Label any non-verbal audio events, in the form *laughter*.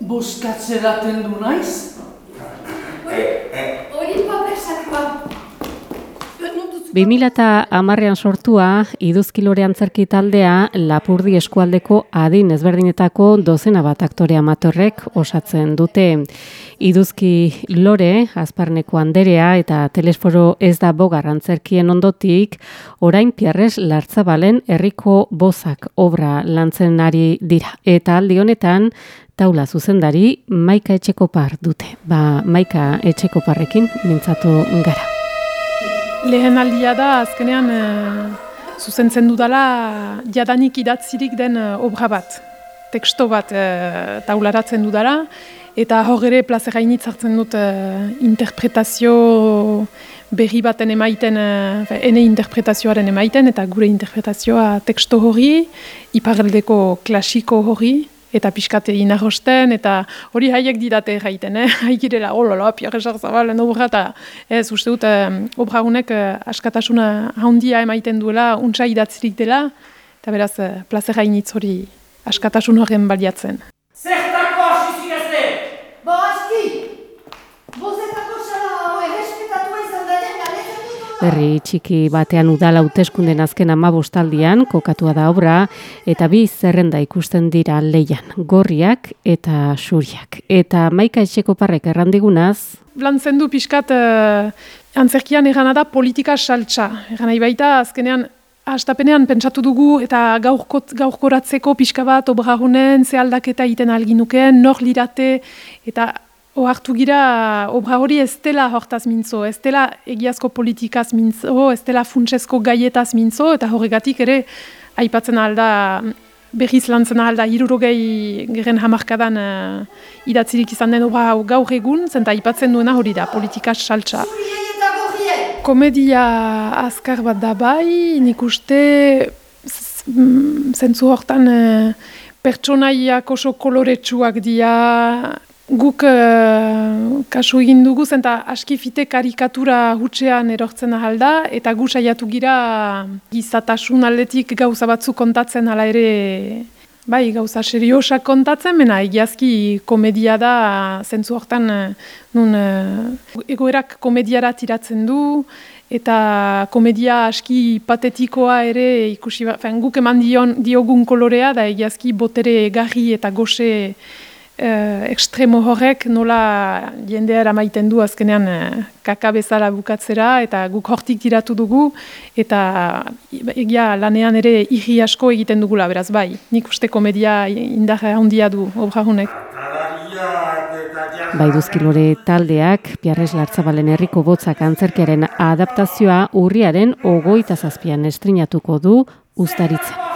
Boskatzeraten du naiz? 2010an sortua, iduzkilore antzerki taldea Lapurdi eskualdeko adin ezberdinetako dozena bat aktore amatorrek osatzen dute. Iduzki lore, azparneko anderea eta telesforo ez da bogar antzerkien ondotik, orain piarrez lartzabalen herriko bozak obra lantzen ari dira. Eta aldi honetan, taula zuzendari Maika Etxekopar dute. Ba, Maika Etxekoparrekin mintzatu gara. Lehen aldia da, azkenean e, zuzentzen dudala jadanik idatzirik den e, obra bat. Teksto bat e, taularatzen dudala, eta hor ere plaze gainitz hartzen dut e, interpretazio berri baten emaiten, e, ene interpretazioaren emaiten, eta gure interpretazioa teksto hori, iparreldeko klasiko hori, eta pixkate inarrosten, eta hori haiek didate gaiten, eh? *laughs* haikirela, olola, piarre zabalen obra, eta ez, uste dut, eh, obra eh, askatasuna handia emaiten duela, untsa idatzirik dela, eta beraz, eh, plaze gainitz hori askatasun horren baliatzen. Herri txiki batean udala hauteskunden azken amabostaldian, kokatua da obra, eta bi zerrenda ikusten dira leian, gorriak eta suriak. Eta maika etxekoparrek errandigunaz, Lan zendu pixkat uh, antzerkian egana da politika saltza. Egan baita, azkenean, Astapenean pentsatu dugu eta gaurkoratzeko pixka bat obragunen ze aldaketa egiten alginukeen, nor lirate eta ohartu gira obra hori ez dela hortaz mintzo, ez dela egiazko politikaz mintzo, ez dela funtsezko gaietaz mintzo eta horregatik ere aipatzen alda berriz lantzen alda hirurogei geren hamarkadan uh, idatzirik izan den obra hau gaur egun, zenta aipatzen duena hori da, politika gorriei. Komedia azkar bat da bai, nik uste mm, zentzu hortan eh, pertsonaiak oso koloretsuak dira, guk eh, kasu egin dugu zenta aski fite karikatura hutsean erortzen ahal da, eta gu saiatu gira gizatasun aldetik gauza batzu kontatzen hala ere Bai, gauza seriosak kontatzen, mena egiazki komedia da, zentzu hortan, eh, nun, eh, egoerak komediara tiratzen du, eta komedia aski patetikoa ere ikusi, ba- fen, guk eman dion, diogun kolorea, da egiazki botere garri eta goxe eh, ekstremo horrek nola jendea eramaiten du azkenean eh, kaka bezala bukatzera eta guk hortik tiratu dugu eta egia lanean ere irri asko egiten dugula beraz bai, nik uste komedia indarra handia du obra honek. Baiduzkilore taldeak, Piarres Lartzabalen herriko botzak antzerkiaren adaptazioa urriaren ogoita zazpian estrinatuko du ustaritzen.